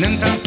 Nâng cao